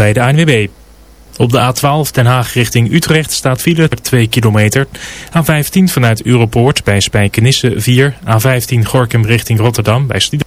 bij de ANWB. Op de A12 Den Haag richting Utrecht staat file 2 kilometer. A15 vanuit Europoort bij Spijkenisse 4. A15 Gorkum richting Rotterdam bij Stieden.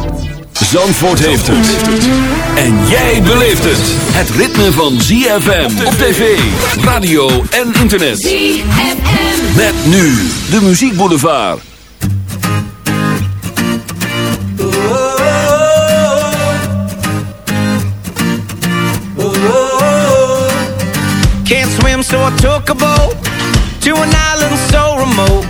Zandvoort heeft het. En jij beleeft het. Het ritme van ZFM op tv, radio en internet. ZFM. Met nu de muziekboulevard. Can't swim, so I took a boat to an island so remote.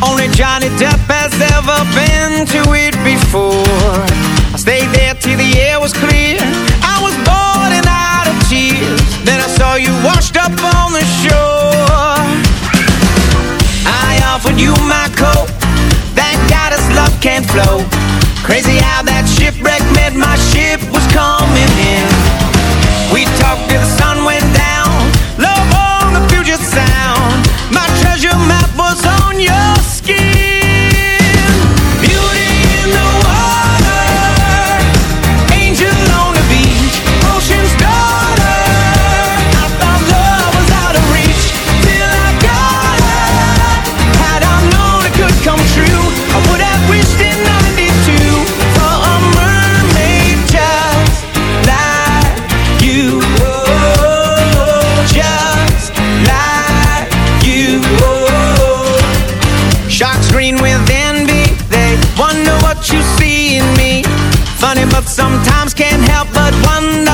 Only Johnny Depp has ever been to it before. Stayed there till the air was clear. I was bored and out of tears. Then I saw you washed up on the shore. I offered you my coat. Thank God his love can't flow. Crazy how that shipwreck meant my ship was coming in. We talked till the but sometimes can't help but wonder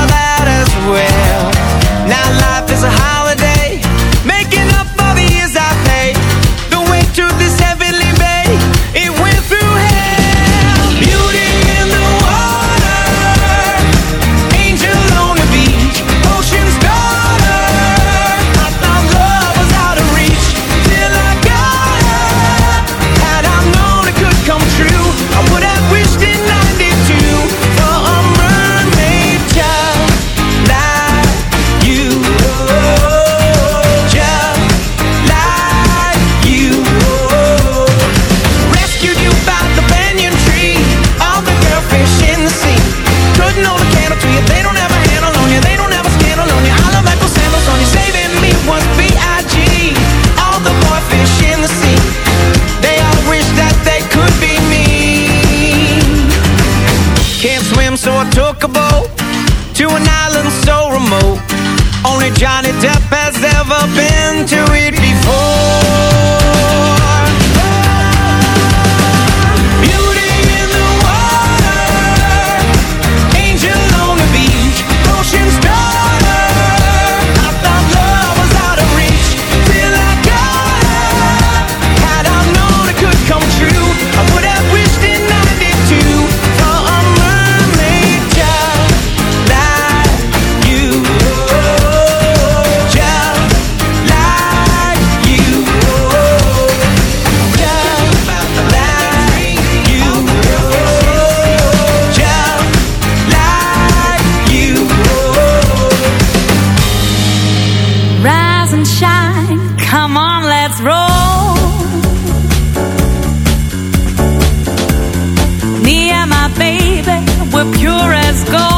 on, let's roll. Me and my baby, we're pure as gold.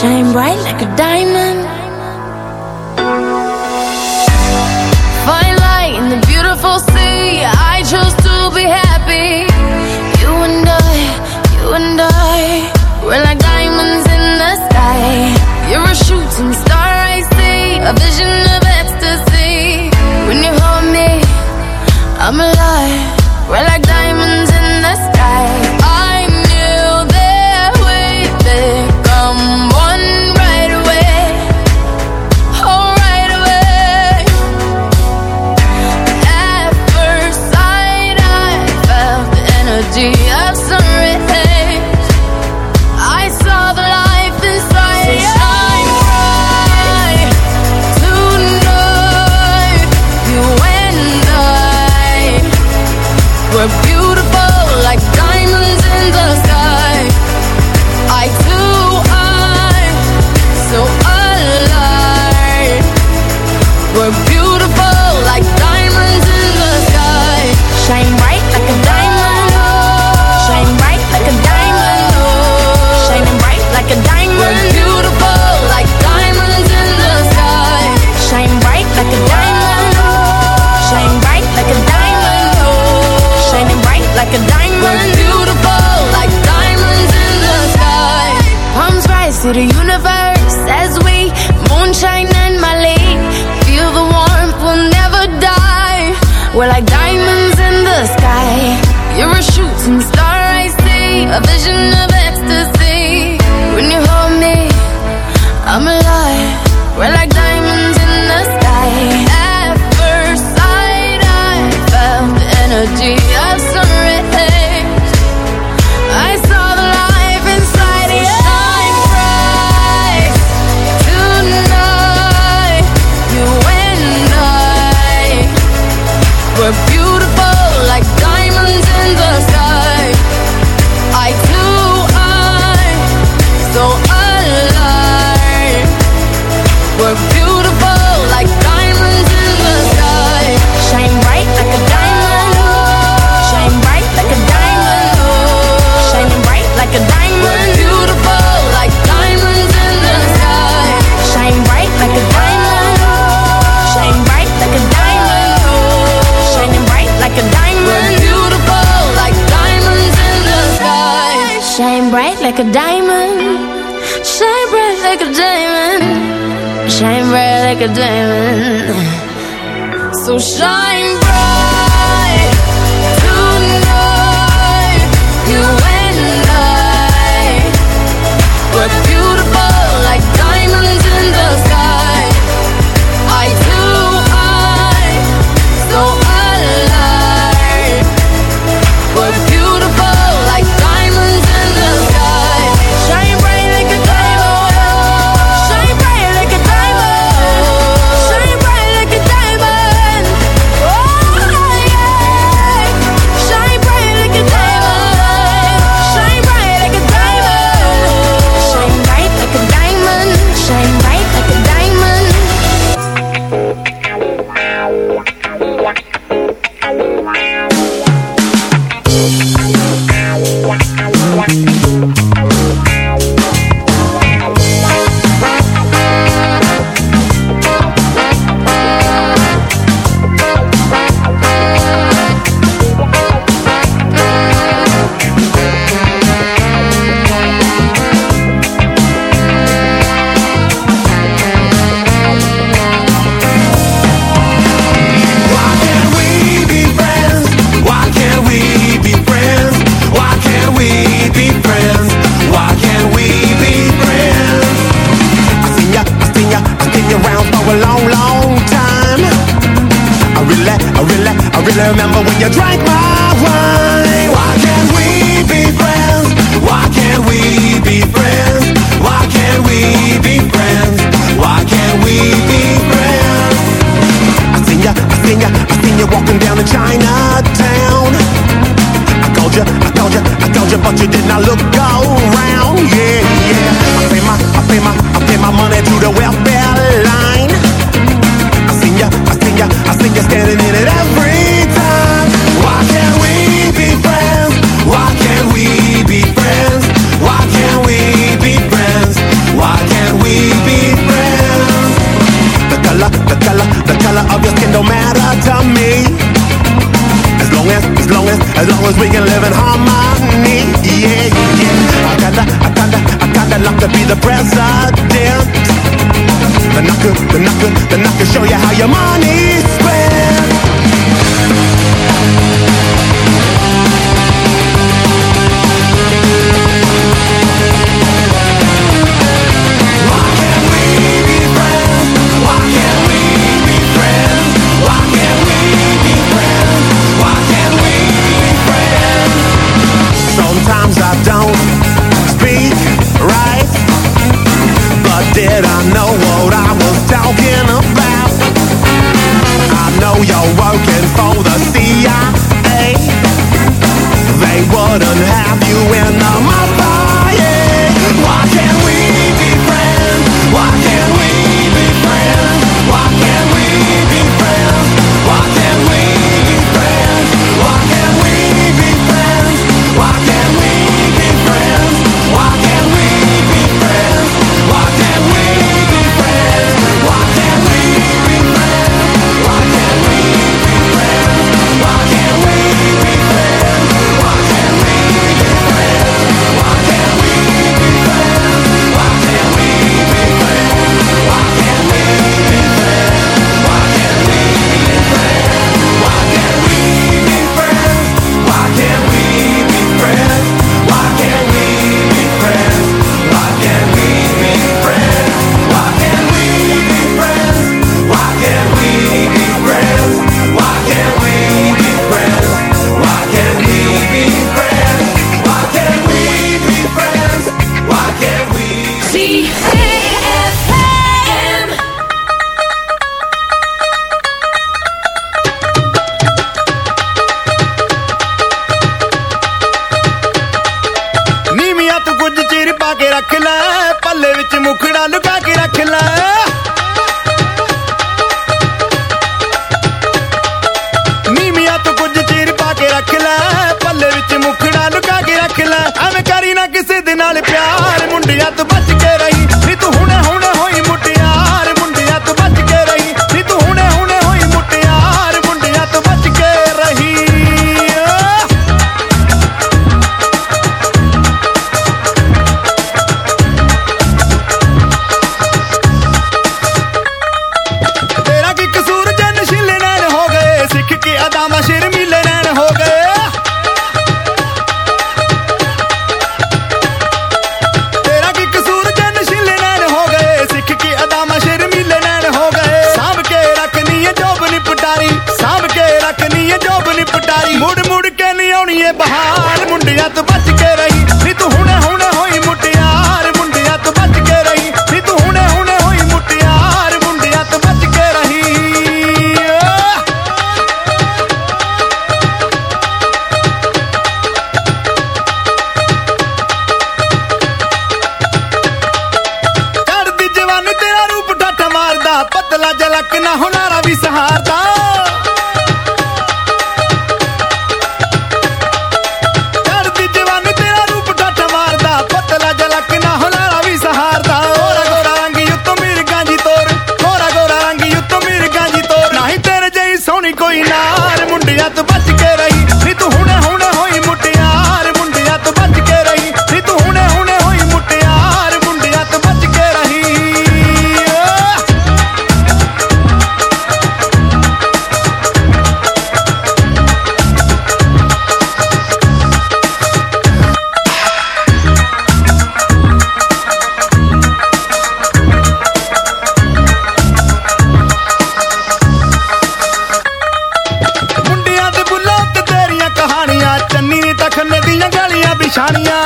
shine bright like a diamond. Find light in the beautiful sea. I chose to be happy. You and I, you and I, we're like diamonds in the sky. You're a shooting star, I see a vision of ecstasy. When you hold me, I'm alive. We're like to the universe as we moonshine and molly. Feel the warmth, we'll never die. We're like diamonds in the sky. You're a shooting star, I see. A vision of it. ਨਾਲ ਪਿਆਰ ਮੁੰਡਿਆਂ ਤੋਂ ਬਚ रानिया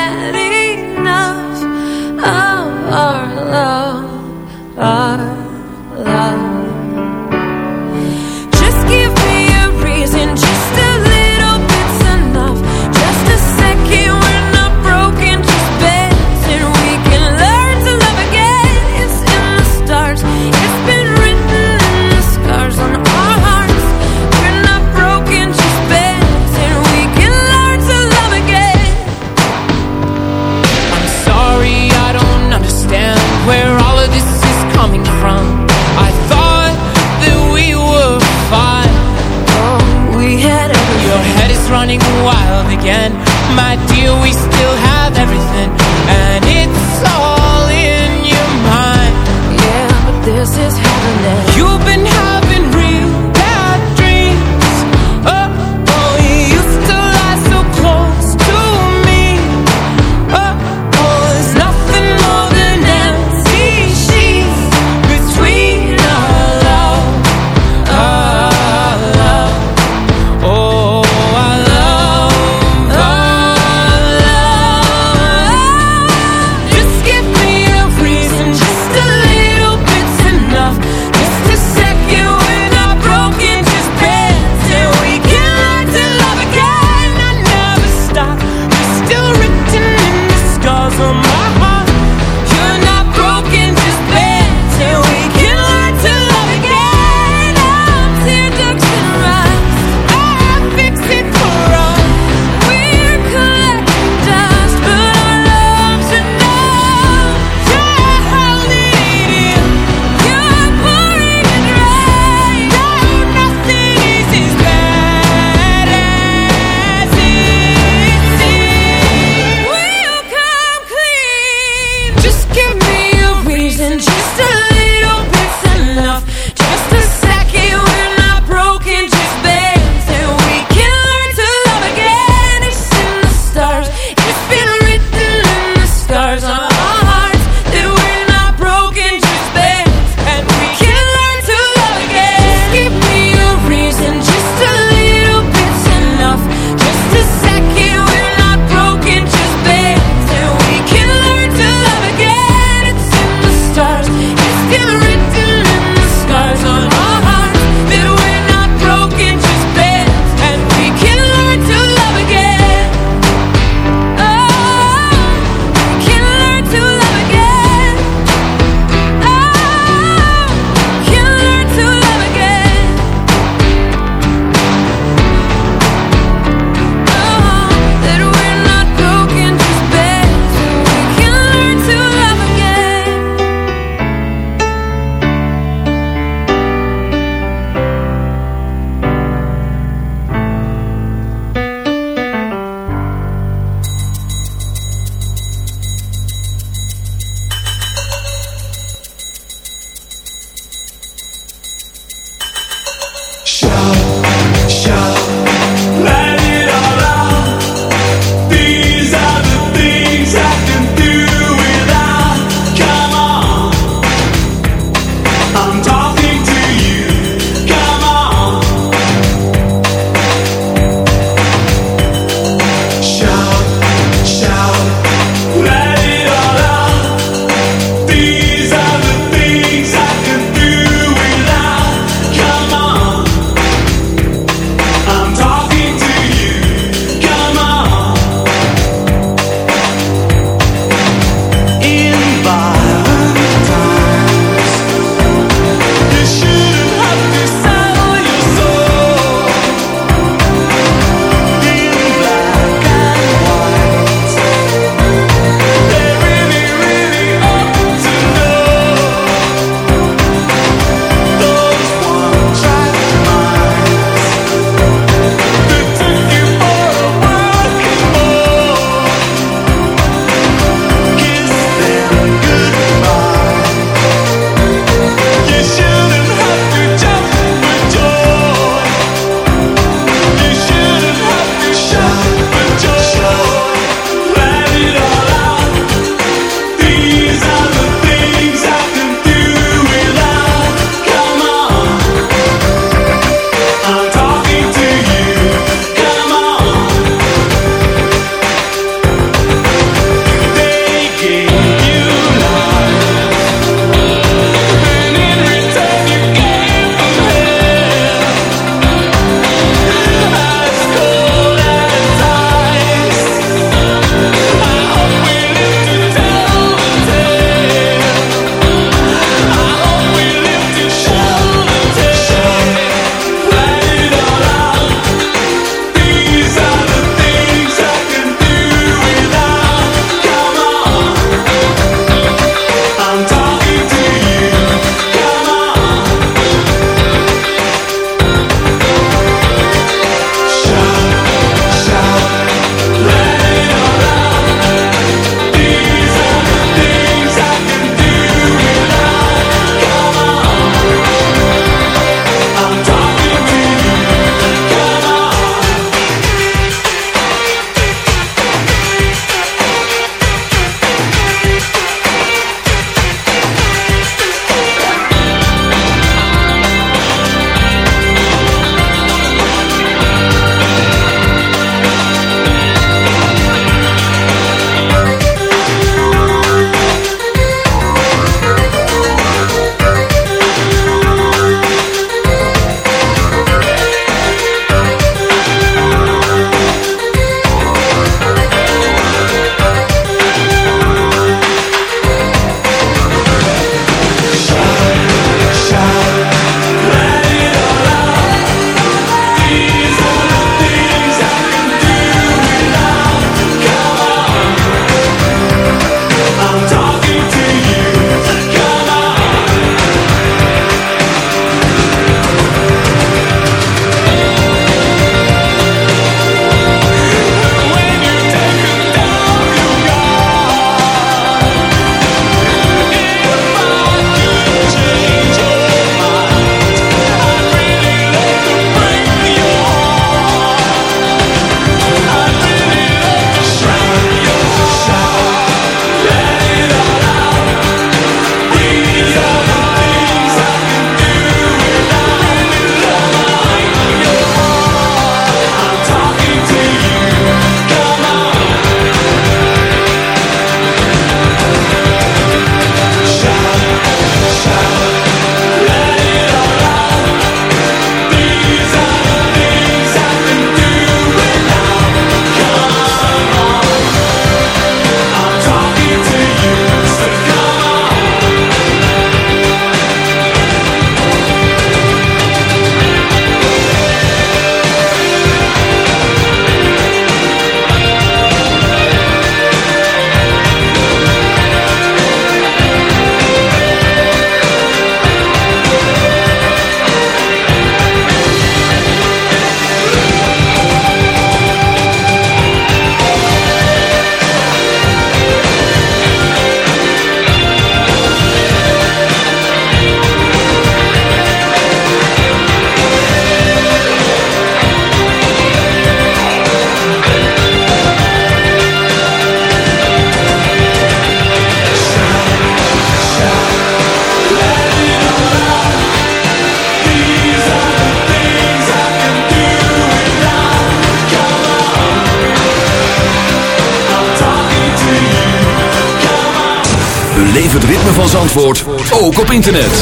internet.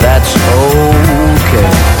that's okay.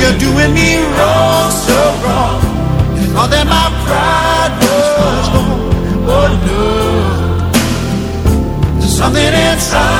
you're doing me wrong, so wrong. You thought that my pride was gone. Oh no. There's something inside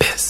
abyss.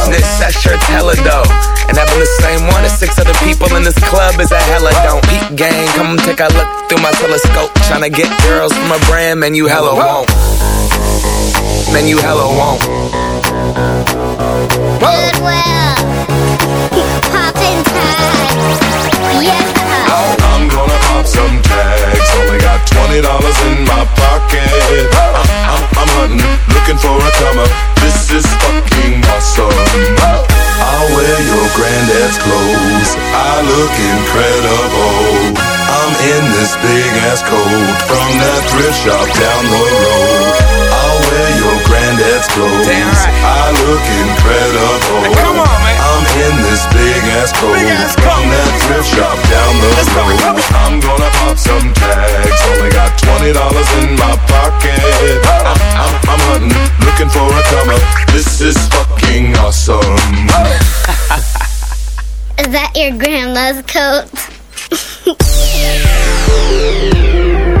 That shirt's hella dope. And having the same one as six other people in this club is a hella don't. Peep gang, come take a look through my telescope. Tryna get girls from a brand, man, you hella won't. Man, you hella won't. Goodwill. Poppin' tags. Yeah. I'm some tags. Only got twenty dollars in my pocket. I'm, I'm, I'm hunting, looking for a come up. This is fucking awesome. I'll wear your granddad's clothes. I look incredible. I'm in this big ass coat from that thrift shop down the road. I'll wear your granddad's clothes. I look incredible. come on, man. I'm in this big ass coat from that thrift shop down the road. I'm gonna pop some tags. Only got twenty dollars in my pocket. I'm, I'm, I'm hunting, looking for a come up. This is fucking awesome. Is that your grandma's coat?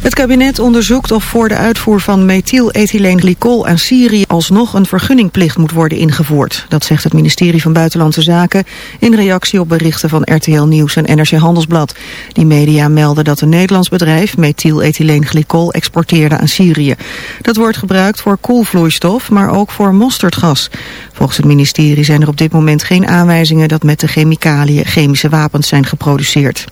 Het kabinet onderzoekt of voor de uitvoer van methylethyleenglycol aan Syrië alsnog een vergunningplicht moet worden ingevoerd. Dat zegt het ministerie van Buitenlandse Zaken in reactie op berichten van RTL Nieuws en NRC Handelsblad. Die media melden dat een Nederlands bedrijf methylethyleenglycol exporteerde aan Syrië. Dat wordt gebruikt voor koelvloeistof, maar ook voor mosterdgas. Volgens het ministerie zijn er op dit moment geen aanwijzingen dat met de chemicaliën chemische wapens zijn geproduceerd.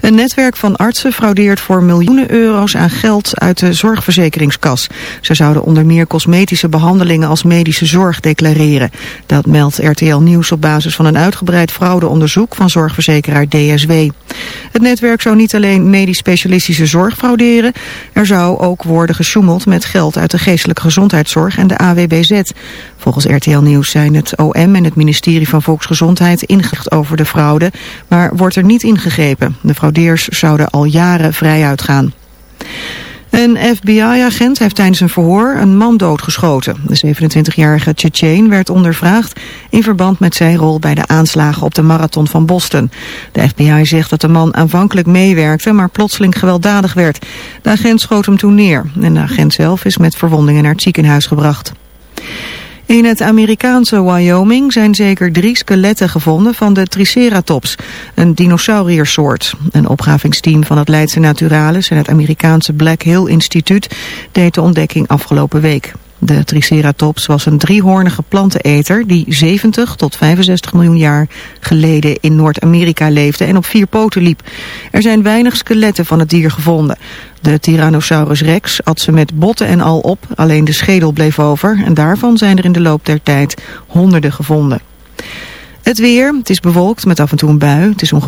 Een netwerk van artsen fraudeert voor miljoenen euro's aan geld uit de zorgverzekeringskas. Ze zouden onder meer cosmetische behandelingen als medische zorg declareren. Dat meldt RTL Nieuws op basis van een uitgebreid fraudeonderzoek van zorgverzekeraar DSW. Het netwerk zou niet alleen medisch specialistische zorg frauderen. Er zou ook worden gesjoemeld met geld uit de geestelijke gezondheidszorg en de AWBZ. Volgens RTL Nieuws zijn het OM en het ministerie van Volksgezondheid ingericht over de fraude, maar wordt er niet ingegrepen. Fraudeers zouden al jaren vrij uitgaan. Een FBI-agent heeft tijdens een verhoor een man doodgeschoten. De 27-jarige Chechen werd ondervraagd in verband met zijn rol bij de aanslagen op de marathon van Boston. De FBI zegt dat de man aanvankelijk meewerkte, maar plotseling gewelddadig werd. De agent schoot hem toen neer en de agent zelf is met verwondingen naar het ziekenhuis gebracht. In het Amerikaanse Wyoming zijn zeker drie skeletten gevonden van de Triceratops, een dinosauriersoort. Een opgravingsteam van het Leidse Naturalis en het Amerikaanse Black Hill Instituut deed de ontdekking afgelopen week. De Triceratops was een driehoornige planteneter die 70 tot 65 miljoen jaar geleden in Noord-Amerika leefde en op vier poten liep. Er zijn weinig skeletten van het dier gevonden. De Tyrannosaurus rex at ze met botten en al op, alleen de schedel bleef over en daarvan zijn er in de loop der tijd honderden gevonden. Het weer, het is bewolkt met af en toe een bui. Het is ongeveer